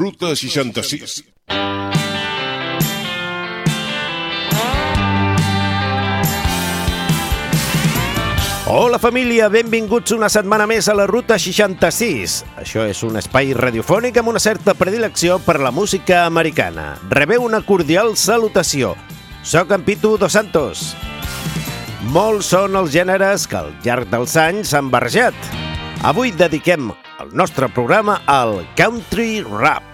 Ruta 66. Hola família, benvinguts una setmana més a la Ruta 66. Això és un espai radiofònic amb una certa predilecció per la música americana. Rebeu una cordial salutació. Soc en Pitu Dos Santos. Molts són els gèneres que al llarg dels anys s'han barrejat. Avui dediquem el nostre programa al country rap.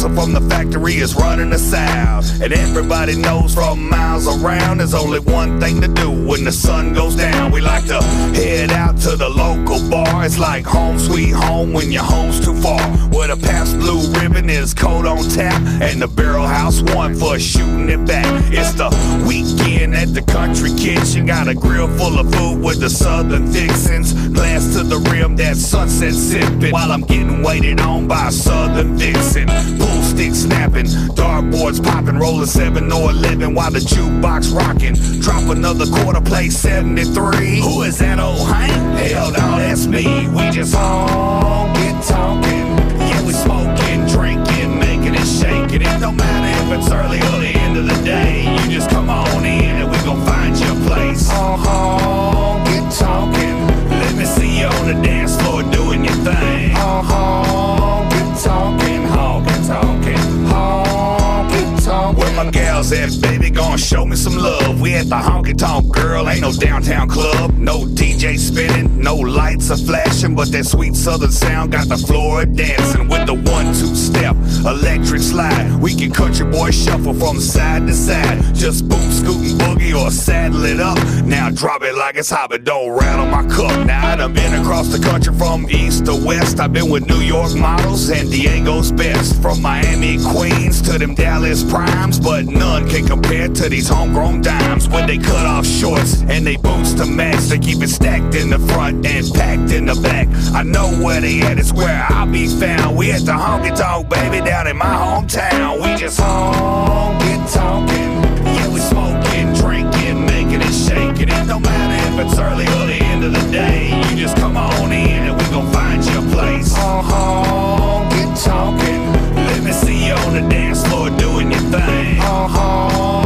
The whistle from the factory is running us out. And everybody knows from miles around there's only one thing to do when the sun goes down. We like to head out to the local bar. It's like home sweet home when your home's too far. Where the Pabst Blue Ribbon is cold on tap, and the Barrel House one for shooting it back. It's the weekend at the country kitchen. Got a grill full of food with the southern fixins. Glass to the rim, that sunset sipping. While I'm getting waited on by a southern vixen. Pool stick snapping, dartboards popping, rolling 7 or 11 while the jukebox rocking. Drop another quarter, play 73. Who is that old Hank? Hell no, that's me. We just all get talking. Yeah, we smoking, drinking, making it shaking. It don't matter if it's early or the end of the day. You just come on in and we gon' find you a place. Uh-huh, get talking. Let me see you on the dance floor doing Sam's Gonna show me some love. We at the honky tonk, girl. Ain't no downtown club, no DJ spinning, no lights are flashing, but that sweet southern sound got the floor dancing with the one-two step, electric slide. We can country boy shuffle from side to side. Just boom, scootin' boogie or saddle it up. Now drop it like it's hot, but don't rattle my cup. Now I done been across the country from east to west. I've been with New York models and Diego's best. From Miami Queens to them Dallas Primes, but none can compare to these homegrown dimes. When they cut off shorts and they boots to match, they keep it stacked in the front and packed in the back. I know where they at, it's where I'll be found. We at the honky tonk, baby, down in my hometown. We just honky talking. Yeah, we smoking, drinking, making it shaking. It don't matter if it's early or the end of the day. You just come on in and we gon' find you a place. Uh-huh, get talking. Let me see you on the dance floor doing your thing. Uh-huh,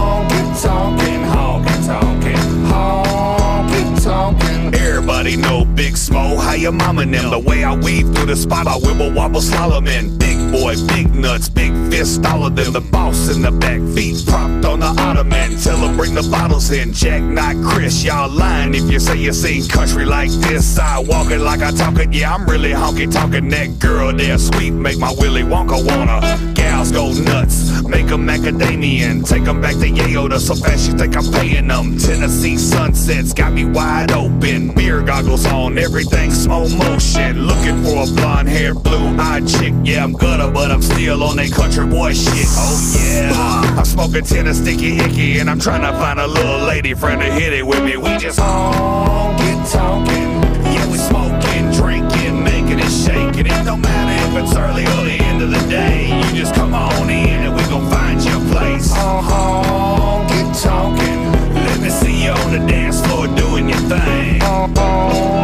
Everybody know Big Smo, how your mama them. The way I weave through the spot, I wibble wobble slalom in. Big boy, big nuts, big fist, all of them. The boss in the back, feet propped on the ottoman. Tell bring the bottles in. Jack, not Chris, y'all lying if you say you seen country like this. I walk it like I talk it. yeah, I'm really honky talking. That girl there, sweet, make my Willy Wonka wanna. Gals go nuts, make them macadamian. Take them back to Yale, so fast you think I'm paying them. Tennessee sunsets got me wide open. Beer goggles on, everything slow motion. Looking for a blonde haired, blue eyed chick. Yeah, I'm gutter, but I'm still on that country boy shit. Oh yeah. I'm smoking ten a sticky icky, and I'm trying to find a little lady friend to hit it with me. We just all get talking. Yeah, we smoking, drinking, making it shaking. It don't matter if it's early or the end of the day. You just come on in place. Uh huh, get talking. Let me see you on the dance floor doing your thing. Uh -huh.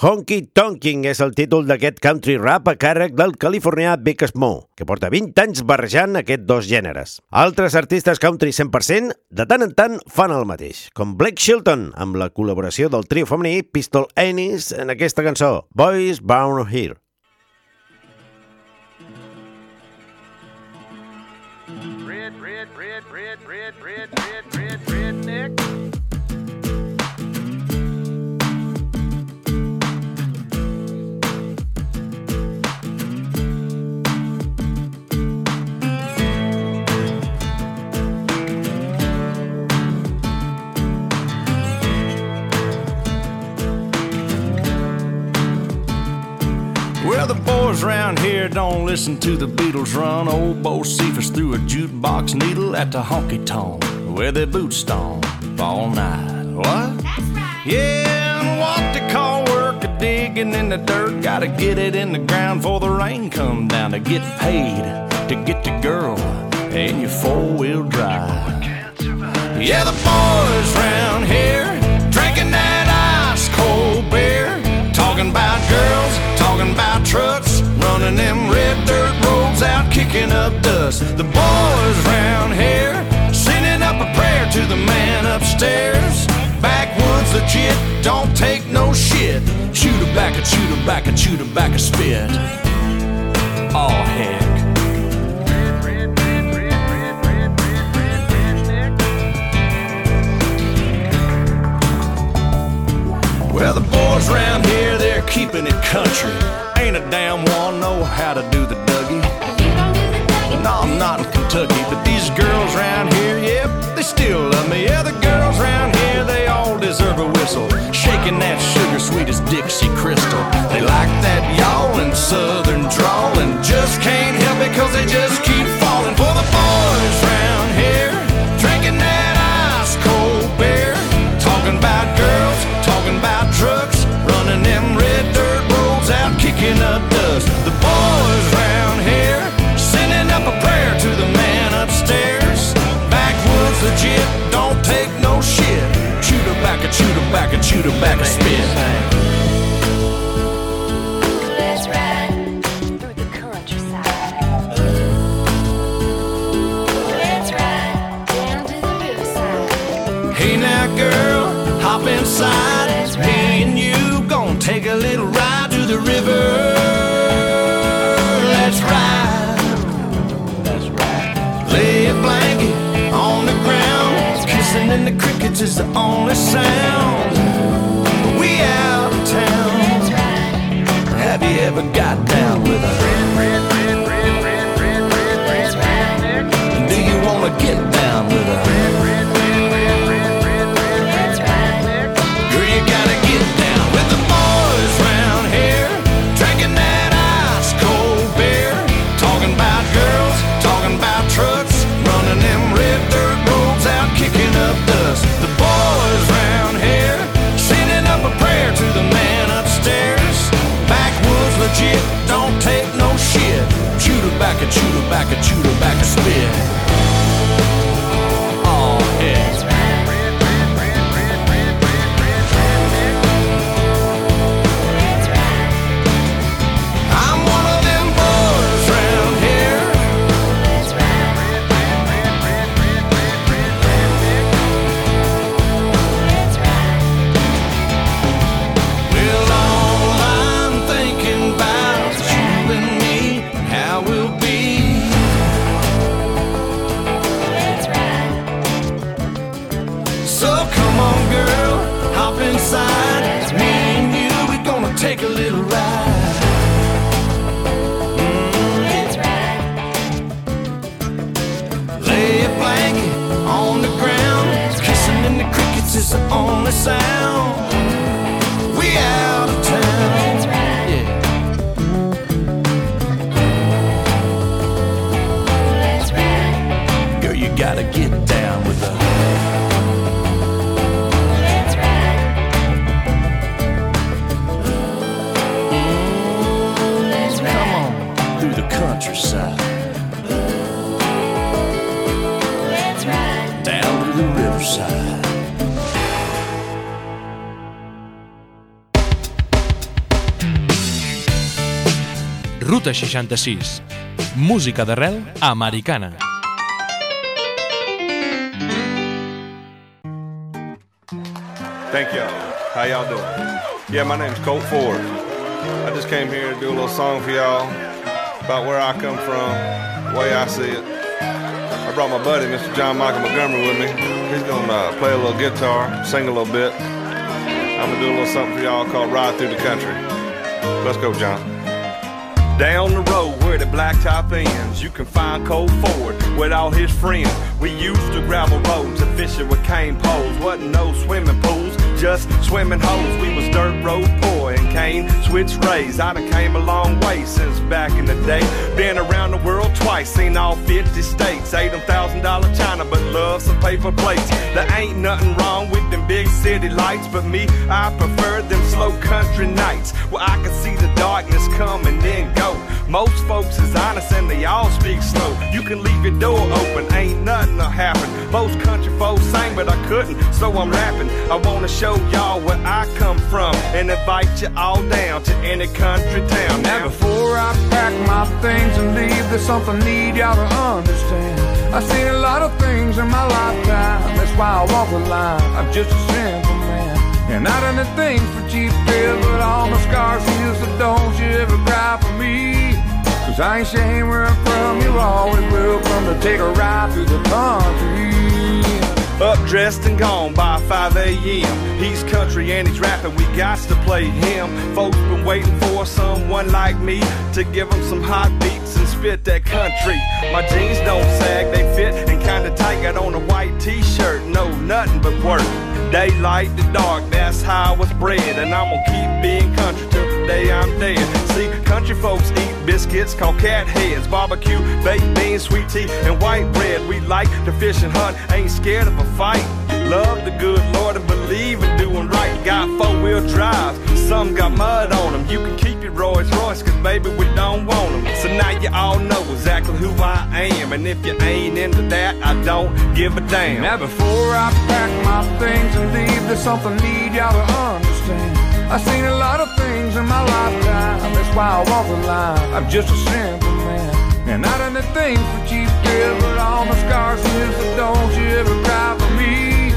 Honky Tonking és el títol d'aquest country rap a càrrec del californià Big Smo, que porta 20 anys barrejant aquests dos gèneres. Altres artistes country 100% de tant en tant fan el mateix, com Blake Shelton, amb la col·laboració del trio femení Pistol Annis en aquesta cançó, Boys Born Here. Well, the boys round here don't listen to the Beatles run. Old Bocephus threw a jukebox needle at the honky tonk where they boot stomp all night. What? Yeah, and what they call work a digging in the dirt. Gotta get it in the ground before the rain come down to get paid to get the girl in your four wheel drive. Yeah, the boys round here drinking that ice cold talking about girls, talking about trucks, running them red dirt roads out, kicking up dust. The boys round here sending up a prayer to the man upstairs. Backwoods legit, don't take no shit. Chew tobacco, chew tobacco, chew tobacco, spit. Oh heck. Well, the boys round here, they're keeping it country. Ain't a damn one know how to do the Dougie. No, I'm not in Kentucky, but these girls round here, yep, they still love me. Yeah, the girls round here, they all deserve a whistle. Shaking that sugar sweet as Dixie Crystal. They like that y'all and southern drawl and just can't help it cause they just keep tobacco, chew tobacco. Let's ride through the countryside. Let's ride down to the riverside. Hey now, girl, hop inside. Me and you take a little ride to the river. Let's ride. Let's ride. Lay a blanket on the ground. Kissing in the crickets is the only sound. Have you ever got down with a? Chew tobacco, chew tobacco, chew tobacco, spit. The sound. We out of town. Let's ride. Yeah. Let's ride. Girl, you gotta get Música d'arrel americana. Thank y'all. How y'all doing? Yeah, my name's Colt Ford. I just came here to do a little song for y'all about where I come from, the way I see it. I brought my buddy, Mr. John Michael Montgomery, with me. He's gonna uh, play a little guitar, sing a little bit. I'm gonna do a little something for y'all called Ride Through the Country. Let's go, John. Down the road where the blacktop ends, you can find Colt Ford with all his friends. We used to gravel roads and fishing with cane poles. Wasn't no swimming pools, just swimming holes. We was dirt road poor cane, switched rays. I done came a long way since back in the day. Been around the world twice, seen all 50 states. Ate them thousand dollar china, but love some paper plates. There ain't nothing wrong with them big city lights, but me, I prefer them slow country nights where I can see the darkness come and then go. Most folks is honest and they all speak slow. You can leave your door open, ain't nothing to happen. Most country folks sing, but I couldn't, so I'm rapping. I wanna show y'all where I come from and invite you all down to any country town. Now before I pack my things and leave, there's something need y'all to understand. I've seen a lot of things in my lifetime. That's why I walk the line. I'm just a simple man. And not anything for cheap thrills, but all my scars heal, so don't you ever cry for me. Cause I ain't ashamed where I'm from, you're always welcome to take a ride through the country. Up dressed and gone by 5 a.m. He's country and he's rapping, we got to play him. Folks been waiting for someone like me to give them some hot beats and spit that country. My jeans don't sag, they fit and kinda tight. Got on a white t shirt, no nothing but work. Daylight to dark, that's how I was bred. And I'm gonna keep being country day I'm dead. See, country folks eat biscuits called cat heads, barbecue, baked beans, sweet tea, and white bread. We like to fish and hunt, ain't scared of a fight. Love the good Lord and believe in doing right. Got four wheel drives, some got mud on them. You can keep your Rolls Royce, cause baby, we don't want them. So now you all know exactly who I am. And if you ain't into that, I don't give a damn. Now before I pack my things and leave, there's something need y'all to understand. I've seen a lot of things in my lifetime, that's why I walk the line. I'm just a simple man. And not anything for cheap thrills, but all my scars heal, so don't you ever cry for me.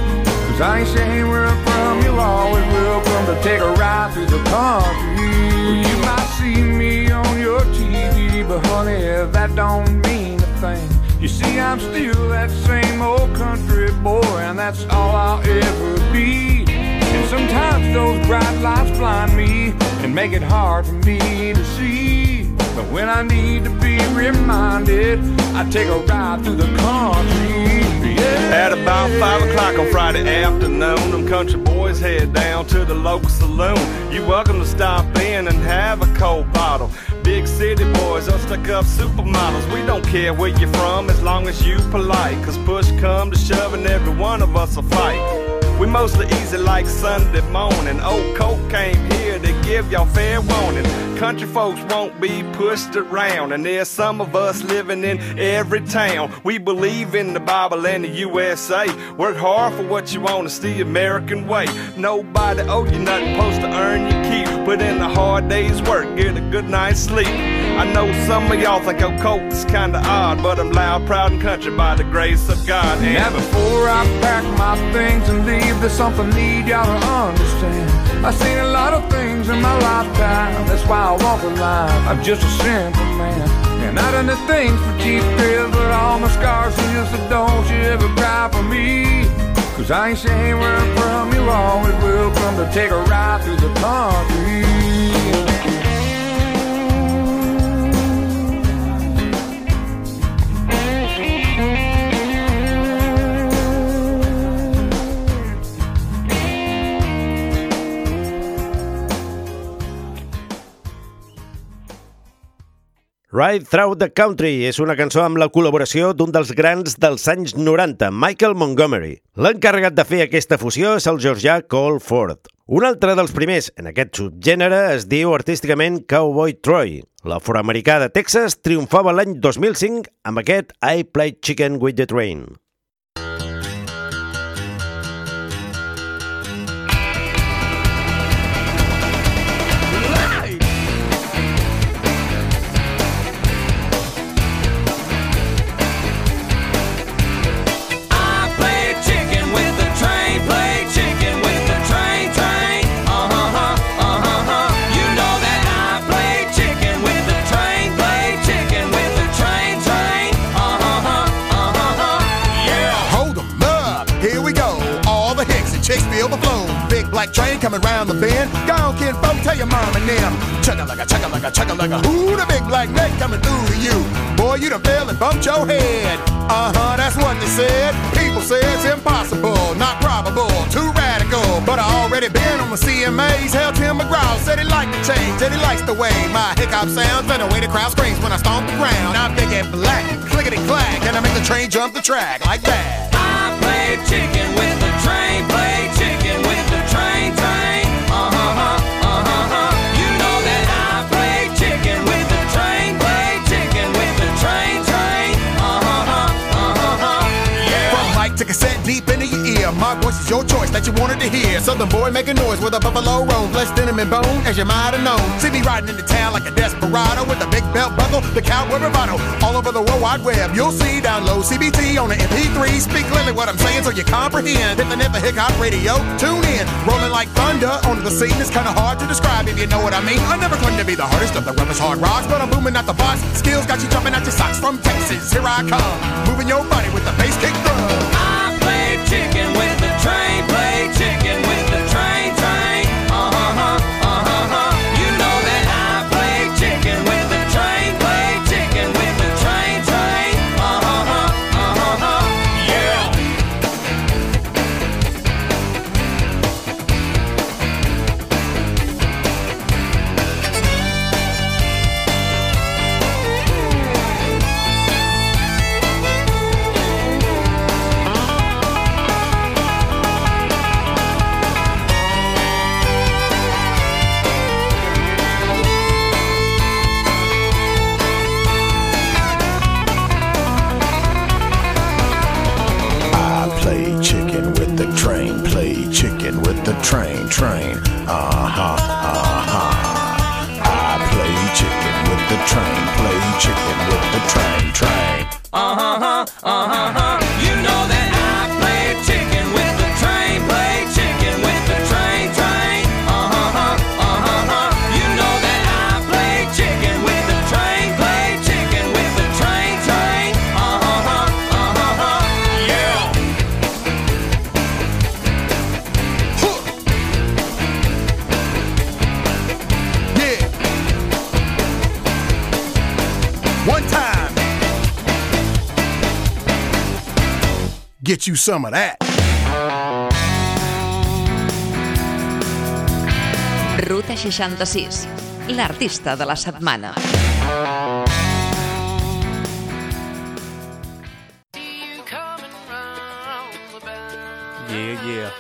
Cause I ain't saying where I'm from, you're always welcome to take a ride through the country. You might see me on your TV, but honey, that don't mean a thing. You see, I'm still that same old country boy, and that's all I'll ever be. And sometimes those bright lights blind me and make it hard for me to see. But when I need to be reminded, I take a ride through the country. Yeah. At about 5 o'clock on Friday afternoon, them country boys head down to the local saloon. You're welcome to stop in and have a cold bottle. Big city boys are stuck up supermodels. We don't care where you're from as long as you polite. Cause push come to shove and every one of us will fight. We mostly easy like Sunday morning. Old Colt came here to give y'all fair warning. Country folks won't be pushed around, and there's some of us living in every town. We believe in the Bible and the USA. Work hard for what you want, it's the American way. Nobody oh, owe you nothing, supposed to earn your keep. Put in a hard day's work, get a good night's sleep. I know some of y'all think is kinda odd, but I'm loud, proud, and country by the grace of God. And Now before I pack my things and leave, there's something need y'all to understand. I've seen a lot of things in my lifetime, that's why I walk the line. I'm just a simple man. And I're not into things for cheap thrills, but all my scars heal, so don't you ever cry for me. Cause I ain't saying where I'm from, you're always welcome to take a ride through the country. Ride Through the Country és una cançó amb la col·laboració d'un dels grans dels anys 90, Michael Montgomery. L'encarregat de fer aquesta fusió és el georgià Cole Ford. Un altre dels primers en aquest subgènere es diu artísticament Cowboy Troy. L'afroamericà de Texas triomfava l'any 2005 amb aquest I Played Chicken with the Train. Train coming round the bend. Go on, kid, folk, tell your mom and them. Chugga like a chugga like a chugga like a. Ooh, the big black neck coming through to you. Boy, you done fell and bumped your head. Uh huh, that's what they said. People say it's impossible, not probable, too radical. But I already been on the CMAs. Hell, Tim McGraw said he liked the change, said he likes the way my hiccup sounds and the way the crowd screams when I stomp the ground. I'm big black, clickety clack, and I make the train jump the track like that. I play chicken with the train, play chicken mic to cassette deep into your ear. My voice is your choice that you wanted to hear. Southern boy making noise with a buffalo roam. Less denim and bone, as you might have known. See me riding into town like a desperado with a big belt buckle, the cowboy bravado. All over the world wide web, you'll see download CBT on the MP3. Speak clearly what I'm saying so you comprehend. Hit the Nipper Hick Radio, tune in. Rolling like thunder onto the scene. It's kinda hard to describe if you know what I mean. I never claimed to be the hardest of the roughest hard rocks, but I'm booming at the box. Skills got you jumping at your socks from Texas. Here I come, moving your body with the bass kick drum. I play chicken with the train, play chicken with Get you some of that. Ruta 66, l'artista de la setmana. Yeah, yeah.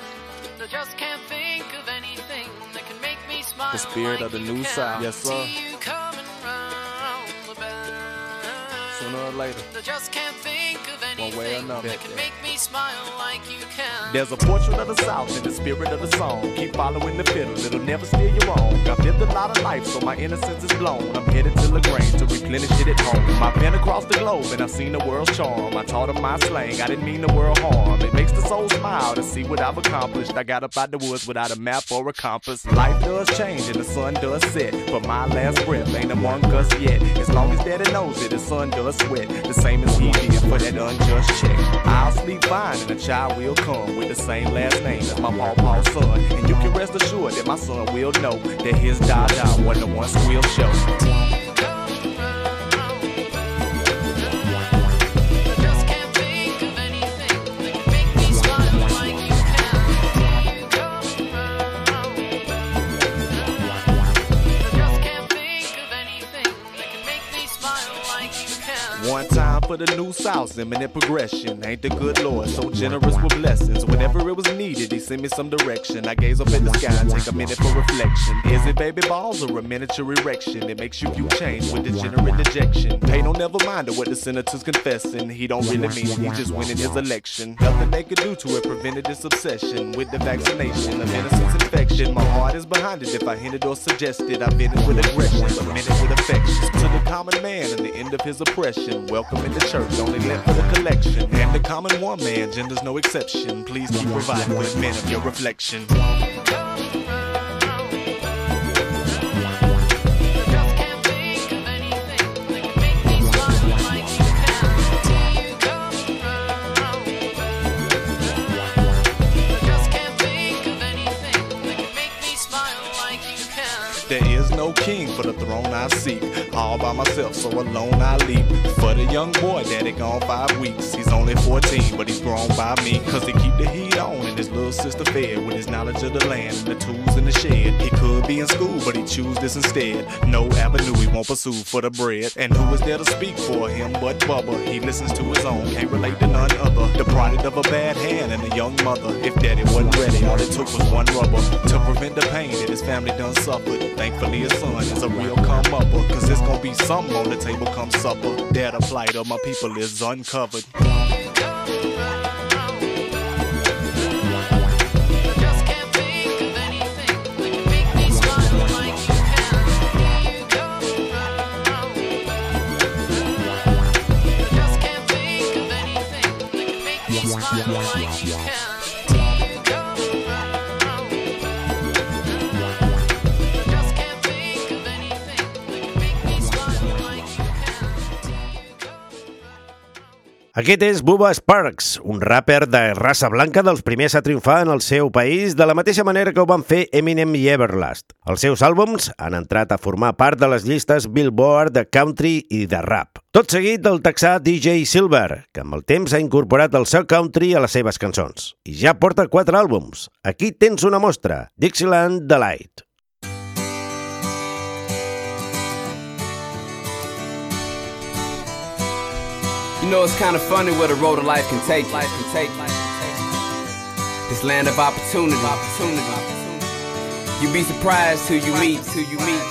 Just can't think of anything that can make me smile. The spirit of the new you. South. Yes, sir. See you coming round the bend. Sooner or later. I just can't think of One way or another. that can make me smile like. There's a portrait of the South in the spirit of the song. Keep following the fiddle, it'll never steer you wrong. I've lived a lot of life, so my innocence is blown. I'm headed to LaGrange to replenish it at home. I've been across the globe and I've seen the world's charm. I taught them my slang, I didn't mean the world harm. It makes the soul smile to see what I've accomplished. I got up out the woods without a map or a compass. Life does change and the sun does set, but my last breath ain't among us yet. As long as daddy knows it, the sun does sweat. The same as he did for that unjust check. I'll sleep fine and a child will come with the same last name as my pawpaw's son. And you can rest assured that my son will know that his Dada wasn't the one squeal show. For the new South, imminent progression. Ain't the good Lord so generous with blessings? Whenever it was needed, he sent me some direction. I gaze up at the sky and take a minute for reflection. Is it baby balls or a miniature erection? It makes you view change with degenerate dejection. Pay no never mind what the senator's confessing. He don't really mean it, he just winning his election. Nothing they could do to it prevented this obsession with the vaccination of innocence infection. My heart is behind it if I hinted or suggested. I've been it with aggression, but meant it with affection. To the common man and the end of his oppression. Welcome in the church, only lent for the collection. And the common one man, gender's no exception. Please keep providing with men of your reflection. No king for the throne I seek. All by myself, so alone I leap. For the young boy, daddy gone five weeks. He's only 14, but he's grown by me. Cause he keep the heat on and his little sister fed with his knowledge of the land and the tools in the shed. He could be in school, but he choose this instead. No avenue he won't pursue for the bread. And who is there to speak for him but Bubba? He listens to his own, can't relate to none other. The product of a bad hand and a young mother. If daddy wasn't ready, all it took was one rubber to prevent the pain that his family done suffered. Thankfully, his son is a real come upper. Cause it's gonna be something on the table come supper. Dad, the plight of my people is uncovered. Aquest és Bubba Sparks, un rapper de raça blanca dels primers a triomfar en el seu país de la mateixa manera que ho van fer Eminem i Everlast. Els seus àlbums han entrat a formar part de les llistes Billboard de country i de rap. Tot seguit del texà DJ Silver, que amb el temps ha incorporat el seu country a les seves cançons. I ja porta quatre àlbums. Aquí tens una mostra, Dixieland Delight. You know, it's kind of funny where the road of life can take you. Life can take you. This land of opportunity. opportunity. You be surprised who you meet. Who you meet.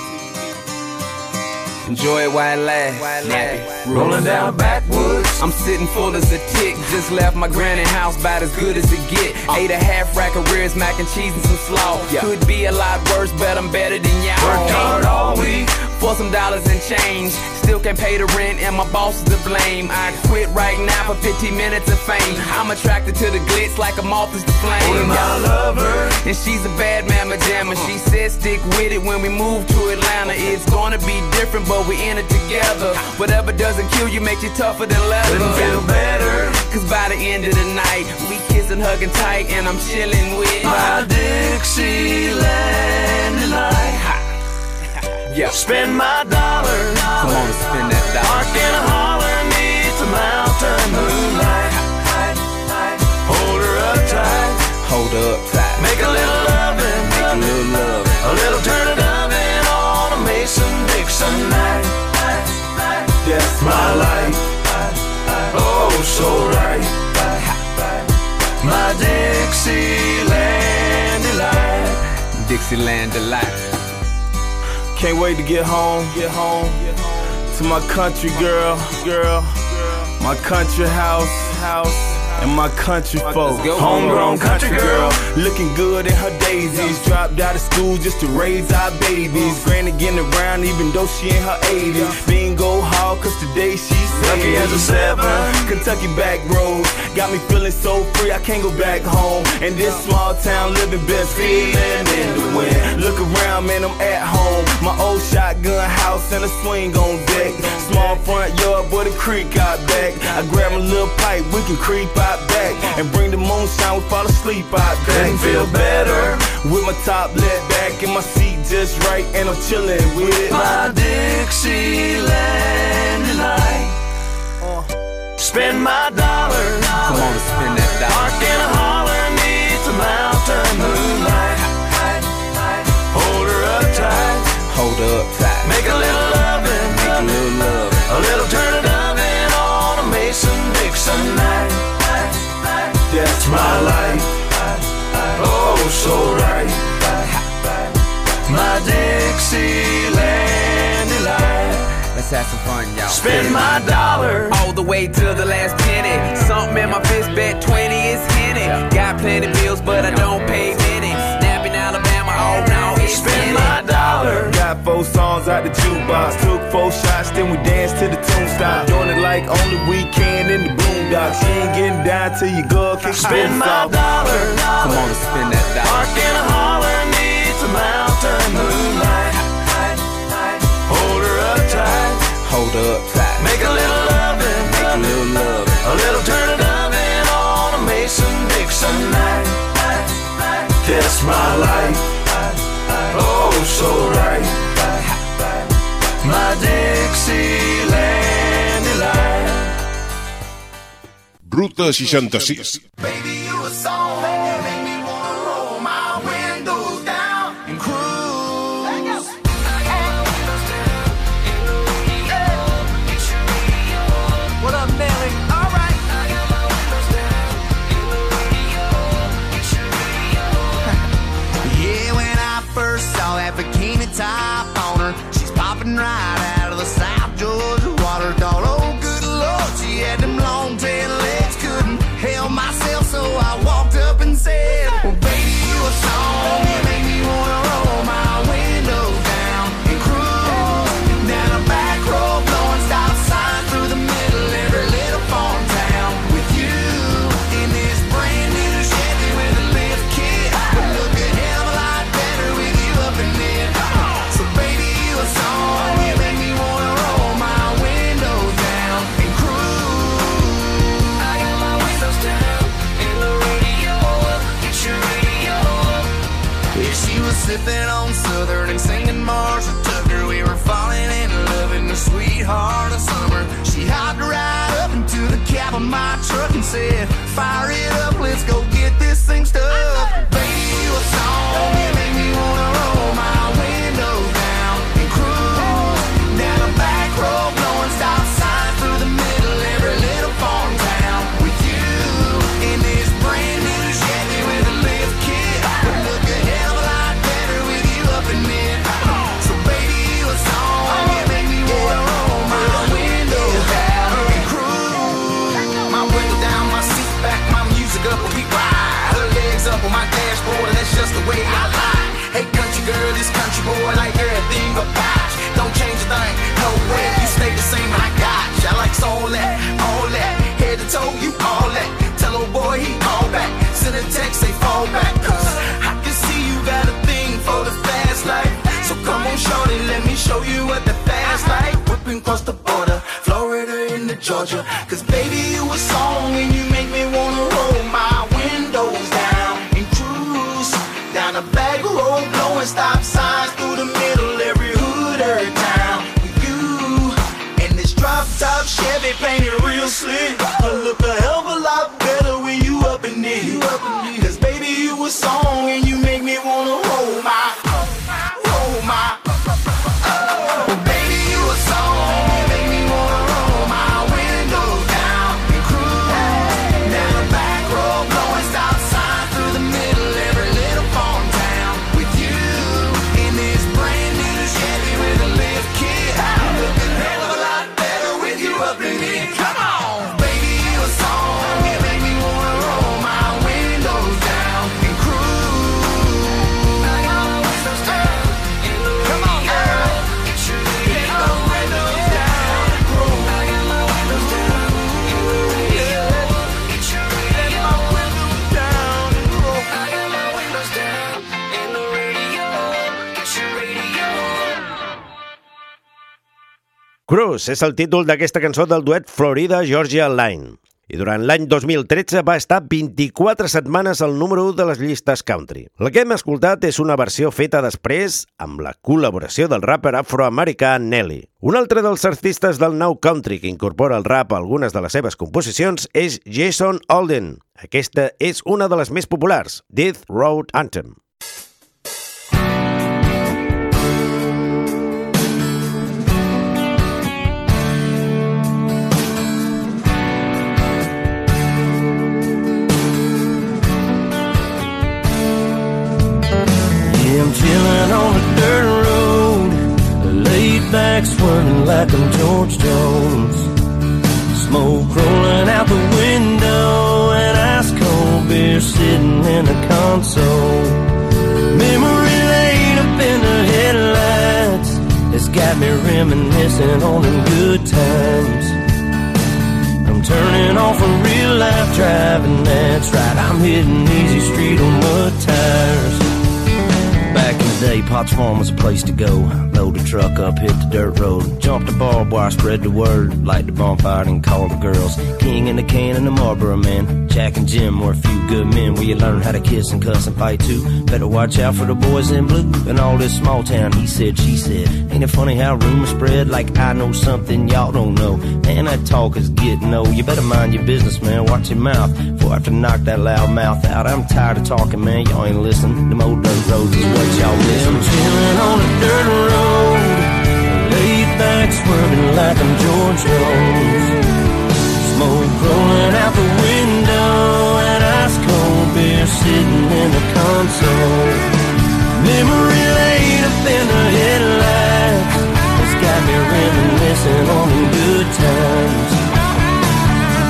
Enjoy it while it lasts. Nappy. Rolling down backwoods. I'm sitting full as a tick. Just left my granny house about as good as it get. Ate a half rack of ribs, mac and cheese, and some slaw. Could be a lot worse, but I'm better than y'all. Worked hard all week. For some dollars and change. Still can't pay the rent, and my boss is to blame. I quit right now for 15 minutes of fame. I'm attracted to the glitz like a moth is to flame. Only my lover. And she's a bad mamma jamma. She said stick with it when we move to Atlanta. It's gonna be different, but we in it together. Whatever doesn't kill you makes you tougher than leather. Couldn't feel better. Cause by the end of the night, we kissing, hugging tight, and I'm chilling with My Dixieland delight. Yeah. Spend my dollar. Come on spend that dollar. Park in a holler, neath the mountain moonlight. Hold her up tight. Hold her up tight. Make a little loving. Make a little love. A little turn it oven on a Mason Dixon night. That's my life. Oh, so right. My Dixieland delight. Dixieland delight. Can't wait to get home, get home. To my country girl, girl, my country house, house, and my country folks. Homegrown country girl, looking good in her daisies. Dropped out of school just to raise our babies. Uh-huh. Granny getting around even though she in her 80s. Bingo hall, cause today she's Lucky as a seven. Kentucky back roads got me feeling so free I can't go back home. In this small town living best feeling in the wind. Look around, man, I'm at home. My old shotgun house and a swing on deck. Small front yard, but a creek out back. I grab my little pipe, we can creep out back and bring the moonshine. We fall asleep out back. Couldn't feel better. With my top let back and my seat just right, and I'm chilling with My Dixieland delight. Uh. Spend my dollar. Come on spend that dollar. Park in a holler, neath the mountain moonlight. Hold her up tight. Hold her up tight. Make a little my life. Oh, so right. My Dixieland delight. Let's have some fun, y'all. Spend my dollar. All the way to the last penny. Something in my fist bet 20 is henny. Got plenty bills, but I don't pay many. Snapping Alabama, oh no, it's Spend my dollar. Got four songs out the jukebox. Took four shots, then we danced to the tune stop. Doing it like only we can in the boondocks. You ain't getting down till you go kick Spend my dollar. Come on and spend that dollar. Park in a holler, neath the mountain moonlight. Hold her up tight. Hold her up tight. Make a little loving. Make a little love. A little turn it oven on a Mason Dixon night. That's my life. Oh, so right. my Dixieland Ruta 66. Baby, sipping on Southern and singing Marshall Tucker. We were falling in love in the sweetheart of summer. She hopped right up into the cab of my truck and said, Fire it up, let's go get this thing stuck. All that, all that, head to toe, you all that. Tell old boy he call back, send a text, say fall back. Cause I can see you got a thing for the fast life. So come on, shorty, let me show you what the fast life. Whipping across the border, Florida into Georgia. Cause baby, you a song and you make me wanna roll my windows down and cruise down a back road, blowing stop painted real slick. Cruise és el títol d'aquesta cançó del duet Florida Georgia Line. I durant l'any 2013 va estar 24 setmanes al número 1 de les llistes country. La que hem escoltat és una versió feta després amb la col·laboració del rapper afroamericà Nelly. Un altre dels artistes del nou country que incorpora el rap a algunes de les seves composicions és Jason Alden. Aquesta és una de les més populars, Death Road Anthem. Back, swerving like I'm George Jones. Smoke rolling out the window, and ice cold beer sitting in the console. Memory laid up in the headlights, it's got me reminiscing on them good times. I'm turning off a real life driving, that's right. I'm hitting easy street on mud tires. Back in the day, Potts Farm was a place to go. Load the truck up, hit the dirt road. Jump the barbed wire, spread the word. Light the bonfire and call the girls. King and the can and the Marlboro man. Jack and Jim were a few good men where you learn how to kiss and cuss and fight too. Better watch out for the boys in blue and all this small town. He said, she said. Ain't it funny how rumors spread like I know something y'all don't know? Man, that talk is getting old. You better mind your business, man. Watch your mouth before I have to knock that loud mouth out. I'm tired of talking, man. Y'all ain't listening. Them old dirt roads is what y'all listen. Chilling on a dirt road, laid back, swerving like I'm George Jones. Smoke rolling out the window, and ice cold beer sitting in the console. Memory laid up in the headlights, it's got me reminiscing on the good times.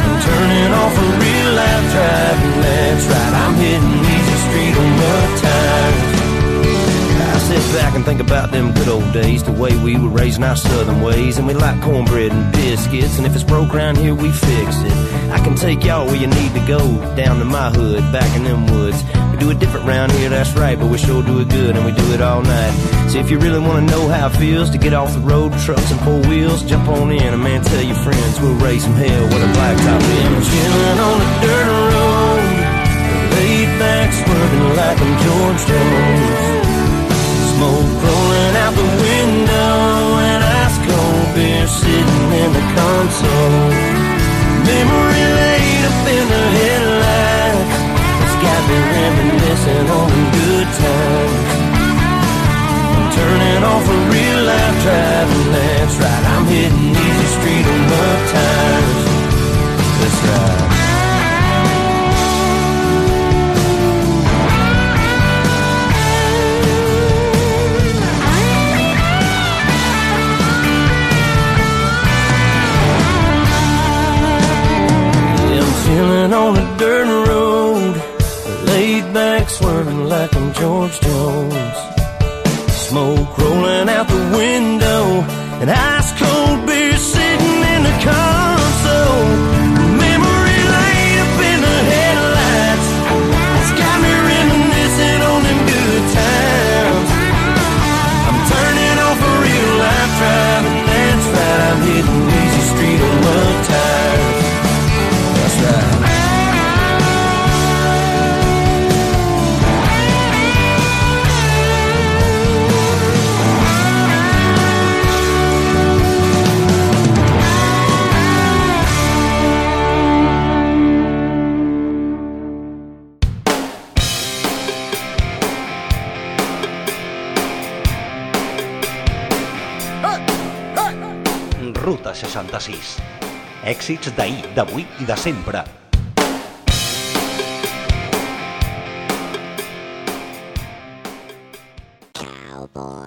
I'm turning off a real life driving, that's right. I'm hitting easy street on the tires. Sit back and think about them good old days, the way we were raising our southern ways, and we like cornbread and biscuits, and if it's broke around here, we fix it. I can take y'all where you need to go, down to my hood, back in them woods. We do it different round here, that's right, but we sure do it good, and we do it all night. So if you really want to know how it feels to get off the road, trucks and four wheels, jump on in, and man, tell your friends we'll raise some hell with a blacktop in. Chilling on a dirt road, laid back, swerving like I'm George Jones. Smoke rolling out the window and ice cold beer sitting in the console. Memory laid up in the headlights. It's got me reminiscing on the good times. I'm turning off a real life driving, that's right. I'm hitting like I'm George Jones. Smoke rolling out the window, and ice 86. Èxits d'ahir, d'avui i de sempre. Cowboy.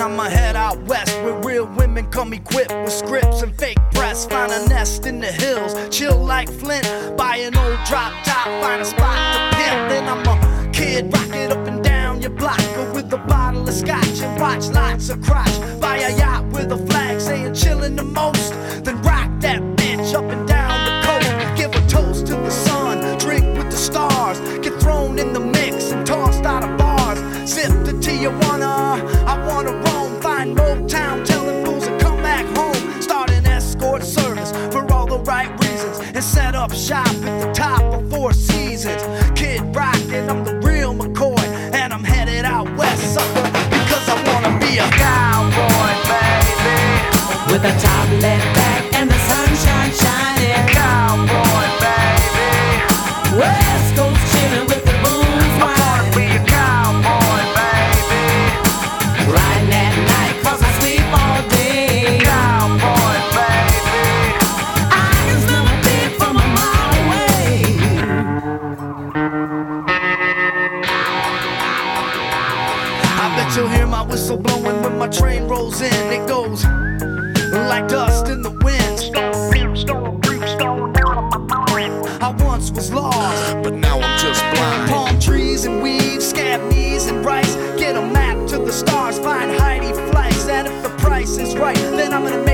I'ma head out west where real women come equipped with scripts and fake press. Find a nest in the hills, chill like Flynn. Buy an old drop top, find a spot to pimp. Then I'm a kid, rock it up and down your block with a bottle of scotch and watch lots of crotch. Buy a yacht with a flag saying chillin' the most. Then rock that bitch up and down the coast. Give a toast to the sun, drink with the stars. Get thrown in the mix and tossed out of bars. Sip was lost. But now I'm just blind. Palm trees and weeds, scab knees and rice. Get a map to the stars, find Heidi Fleiss. And if the price is right, then I'm gonna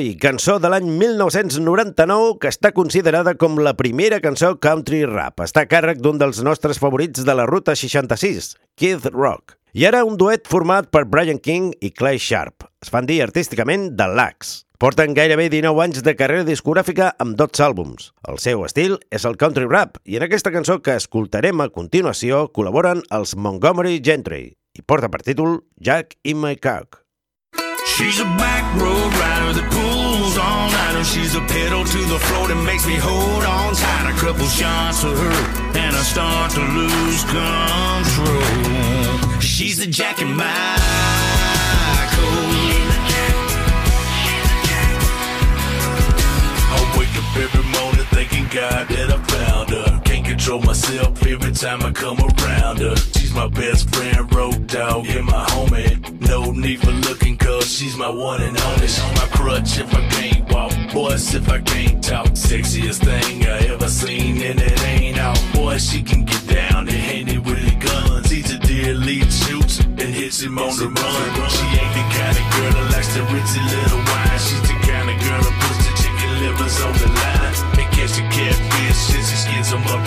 Cowboy, cançó de l'any 1999 que està considerada com la primera cançó country rap. Està a càrrec d'un dels nostres favorits de la Ruta 66, Kid Rock. I ara un duet format per Brian King i Clay Sharp. Es fan dir artísticament The Lax. Porten gairebé 19 anys de carrera discogràfica amb 12 àlbums. El seu estil és el country rap i en aquesta cançó que escoltarem a continuació col·laboren els Montgomery Gentry i porta per títol Jack in My Cock. She's a back road rider that pulls all nighter. She's a pedal to the floor that makes me hold on tight. A couple shots of her and I start to lose control. She's the jack in my coat. I wake up every morning thanking God that I found her. Control myself every time I come around her. She's my best friend, road dog, and my homie. No need for looking, cause she's my one and only. On my crutch if I can't walk, voice if I can't talk. Sexiest thing I ever seen, and it ain't out. Boy, she can get down and handy with the guns. He's a deer lead shoots and hits him on the run. She ain't the kind of girl that likes the ritzy little wine. She's the kind of girl that puts the chicken livers on the line catch the catfish since she skins them up.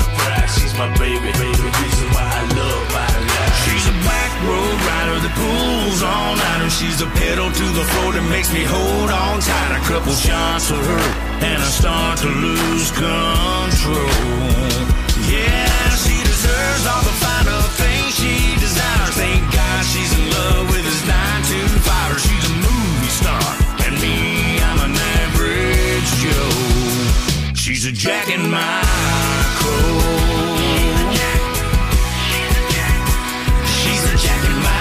She's my baby, baby, the reason why I love my life. She's a back road rider that pulls all nighter. She's a pedal to the floor that makes me hold on tight. A couple shots of her and I start to lose control. Yeah, she deserves all the finer jack my coat. She's a jack in my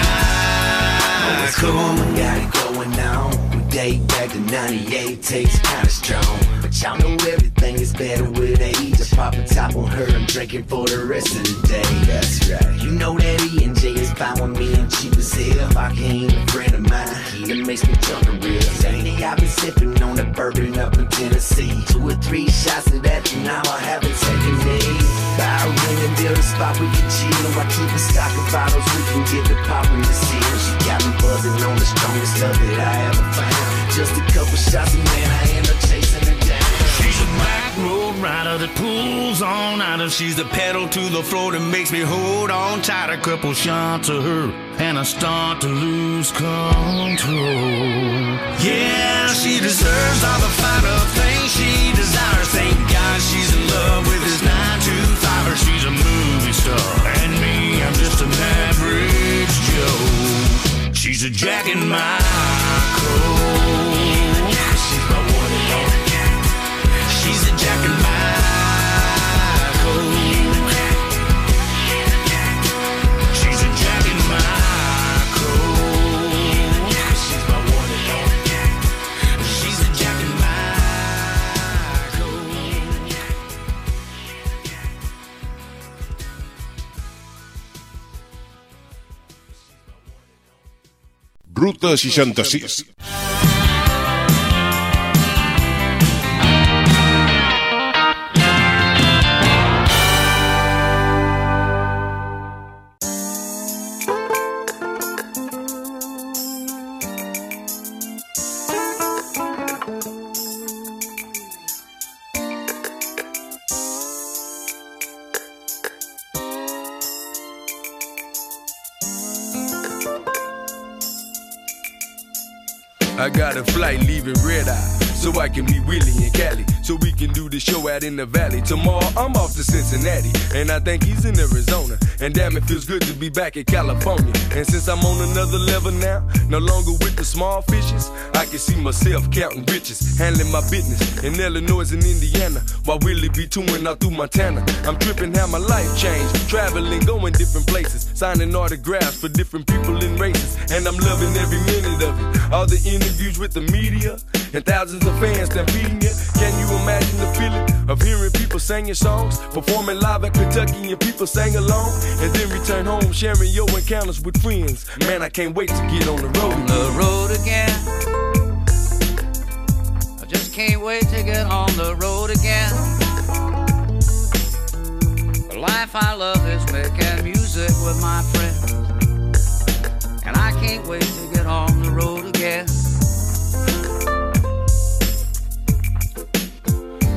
date back to 98, takes kinda strong. But y'all know everything is better with age. I pop a top on her, I'm drinking for the rest of the day. That's right. You know that E and J is fine with me and cheap as hell. I ain't a friend of mine. He makes me jump a real. Zany, I've been sipping on that bourbon up in Tennessee. Two or three shots of that, and now I haven't taken any. Buy a ring a spot we can chill. I keep a stock of bottles we can get the pop in the seal. She got me buzzing on the strongest love that I ever found. Just a couple shots and man, I end up chasing her down. She's a back road rider that pulls on out of. She's the pedal to the floor that makes me hold on tight. A couple shots of her, and I start to lose control. Yeah, she deserves all the finer things she desires. Thank God she's in love with this 9 to 5 She's a movie star, and me, I'm just an average Joe. She's a jack in my coat. She's my one and. She's a jack in Ruta 66. In the valley. Tomorrow I'm off to Cincinnati. And I think he's in Arizona. And damn, it feels good to be back in California. And since I'm on another level now, no longer with the small fishes, I can see myself counting riches, handling my business in Illinois and Indiana. While Willie be touring out through Montana. I'm tripping how my life changed. Traveling, going different places. Signing autographs for different people and races. And I'm loving every minute of it. All the interviews with the media. And thousands of fans stampeding you. Can you imagine the feeling of hearing people sing your songs? Performing live at Kentucky and people sang along. And then return home sharing your encounters with friends. Man, I can't wait to get on the road. On the road again. I just can't wait to get on the road again. The life I love is making music with my friends. Can't wait to get on the road again.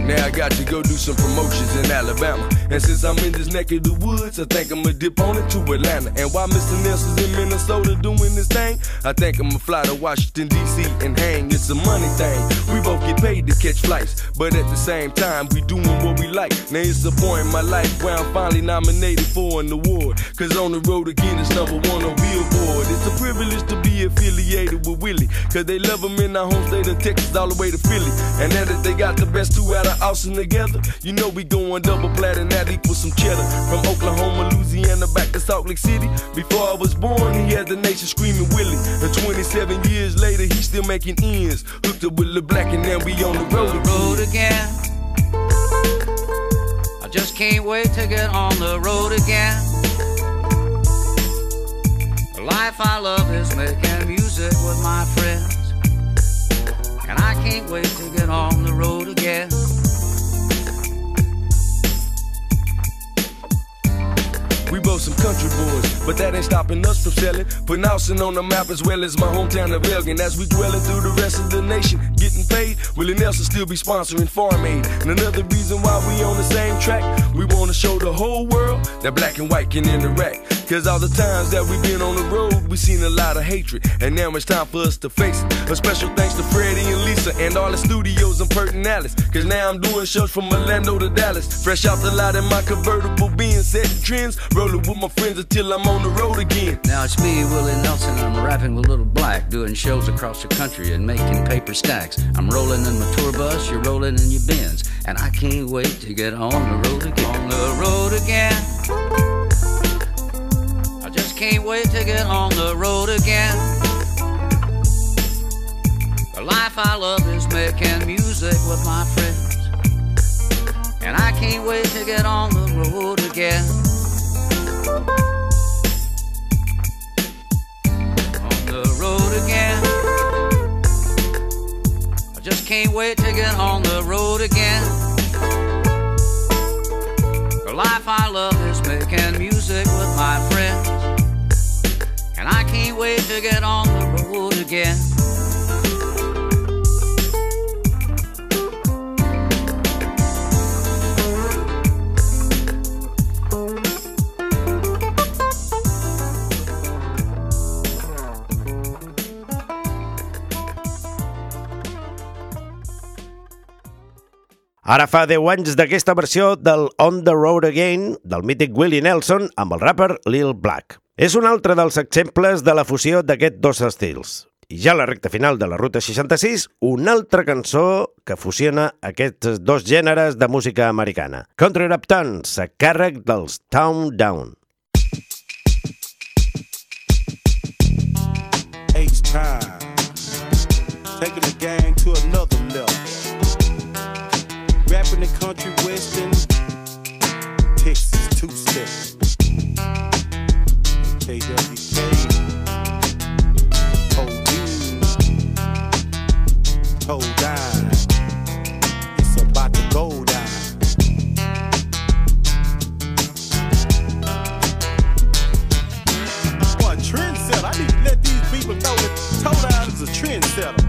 Now I got to go do some promotions in Alabama. And since I'm in this neck of the woods, I think I'ma dip on it to Atlanta. And while Mr. Nelson's in Minnesota doing this thing, I think I'ma fly to Washington, D.C. and hang. It's a money thing. We both get paid to catch flights, but at the same time, we doing what we like. Now it's the point in my life where I'm finally nominated for an award. Cause on the road again, it's number one on Billboard. It's a privilege to be affiliated with Willie. Cause they love him in our home state of Texas, all the way to Philly. And now that they got the best two out of Austin together, you know we going double plat and that equals some cheddar. From Oklahoma, Louisiana, back to Salt Lake City. Before I was born, he had the nation screaming Willie. And 27 years later, he's still making ends. Hooked up with Lil Black and now we on the road again. road again. I just can't wait to get on the road again. The life I love is making music with my friends. And I can't wait to get on the road again. Both some country boys, but that ain't stopping us from selling. Austin on the map as well as my hometown of Elgin. As we dwelling through the rest of the nation, getting paid, Willie Nelson still be sponsoring Farm Aid. And another reason why we on the same track, we wanna show the whole world that black and white can interact. Cause all the times that we've been on the road, we seen a lot of hatred. And now it's time for us to face it. A special thanks to Freddie and Lisa and all the studios in Pert and Alice. Cause now I'm doing shows from Orlando to Dallas. Fresh out the lot in my convertible being setting trends. Rolling with my friends until I'm on the road again. Now it's me, Willie Nelson, I'm rapping with Little Black, doing shows across the country and making paper stacks. I'm rolling in my tour bus, you're rolling in your Benz, and I can't wait to get on the road again. On the road again. I just can't wait to get on the road again. The life I love is making music with my friends, and I can't wait to get on the road again. on the road again. Just can't wait to get on the road again. The life I love is making music with my friends. And I can't wait to get on the road again. Ara fa 10 anys d'aquesta versió del On the Road Again del mític Willie Nelson amb el rapper Lil Black. És un altre dels exemples de la fusió d'aquests dos estils. I ja a la recta final de la Ruta 66, una altra cançó que fusiona aquests dos gèneres de música americana. Country Raptons, a càrrec dels Town Down. H time. Taking the game to another level. Rapping the country western. Texas two step. KWK. Codeine. Toe down. It's about to go down. Boy, trendsetter. I need to let these people know that Down is a trendsetter.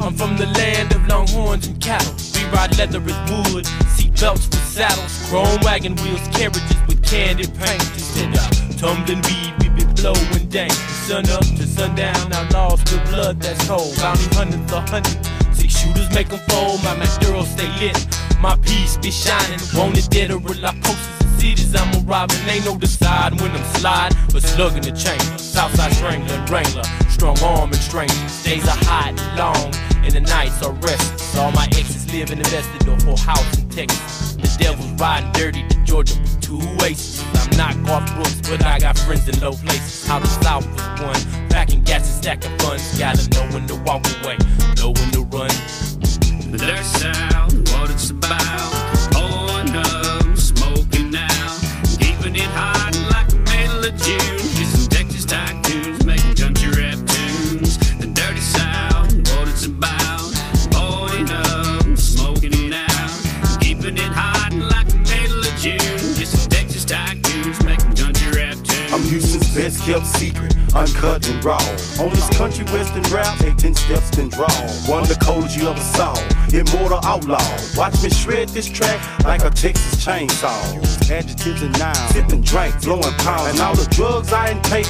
I'm from the land of longhorns and cattle. We ride leather as wood, seat belts with saddles, chrome wagon wheels, carriages with candy paint. Instead of tumbling weed, we be blowing dank. Sun up to sundown, I lost the blood that's cold. Bounty hunters are hunting. Six shooters make 'em fold. My Maduro stay lit. My piece be shining. Wanted dead or alive posters in cities. I'm a robbing. Ain't no deciding when I'm sliding or slugging the chamber. Southside strangler and wrangler. Strong arm and stranger. Days are hot and long and the nights are restless. All my exes live and invested the whole house in Texas. The devil's riding dirty to Georgia with two aces. I'm not Garth Brooks, but I got friends in low places. How the South was won. Packing gas and stacking funds. Gotta know when to walk away, know when to kept secret, uncut and raw. On this country western rap, take 10 steps then draw. One the coldest you ever saw, immortal outlaw. Watch me shred this track like a Texas chainsaw. Adjectives and nouns, sipping drink, blowing pounds. And all the drugs I intake,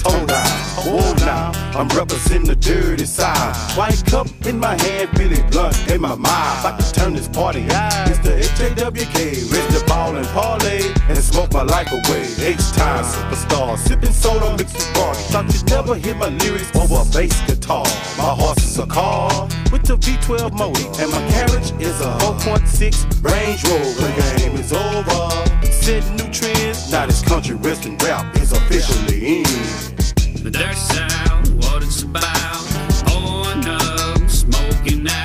toe down. Whoa now, I'm representing the dirty side. White cup in my hand, Billy Blunt in my mind. About to turn this party out. It's the HAWK, ready to ball and parlay and smoke my life away. H time superstar, sipping soda, mixing bar. Thought you'd never hear my lyrics over a bass guitar. My horse is a car with the V12 motor, and my carriage is a 4.6 Range Rover. The game is over, setting new trends. Now this country western rap is officially in. There's sound, what it's about. Oh, Pouring up, smoking out.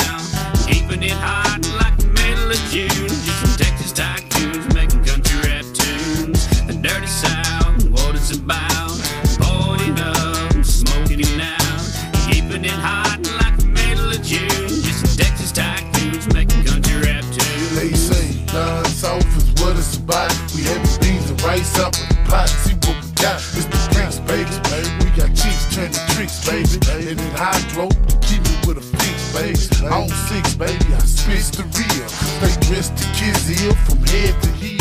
Got cheeks turning tricks, baby. And then hydro to keep me with a fix, baby. On six, baby. I spit the real. They dressed the kids ill from head to heel.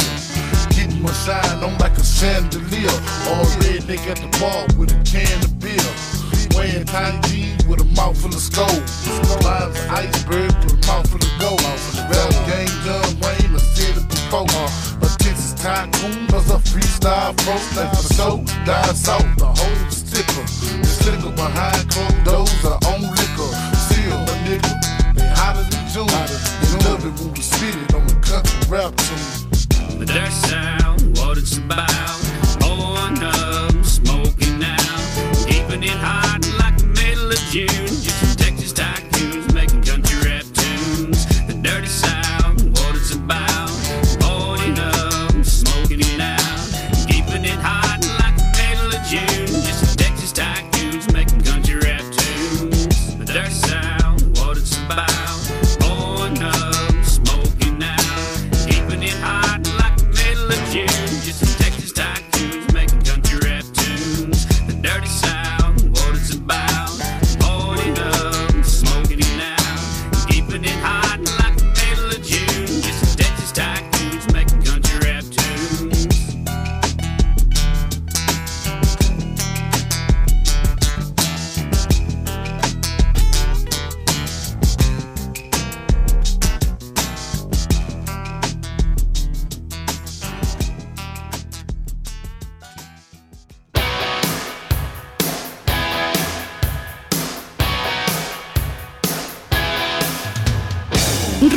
Getting my shine on like a chandelier. All red nigga at the bar with a can of beer. Wearing tiny jeans with a mouth full of scold. Lines of iceberg with a mouth full of gold. Rap game John Wayne, I said it before. A Texas tycoon, cause a freestyle pro. Like for show, down south, the whole sticker. Liquor behind closed doors, our own liquor. Seal, a nigga, they hotter than June. They love it when we spit it on the country rap tune. There's sound, what it's about. Pouring up, smoking out. Keeping it hot like the middle of June.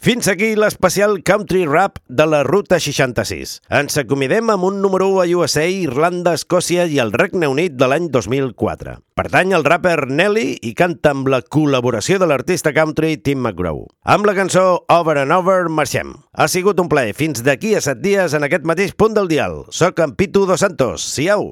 Fins aquí l'especial country rap de la Ruta 66. Ens acomidem amb un número 1 a USA, Irlanda, Escòcia i el Regne Unit de l'any 2004. Pertany al rapper Nelly i canta amb la col·laboració de l'artista country Tim McGraw. Amb la cançó Over and Over marxem. Ha sigut un plaer. Fins d'aquí a 7 dies en aquest mateix punt del dial. Soc en Pitu Dos Santos. Siau!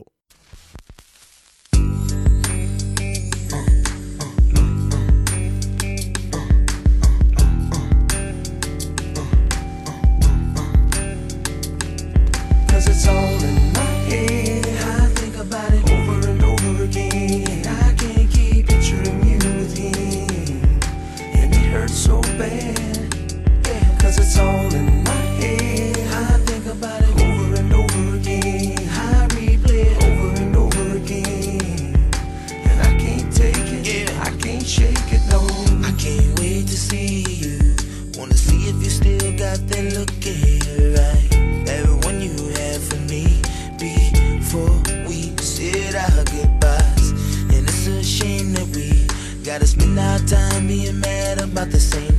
it's midnight time, being mad about the same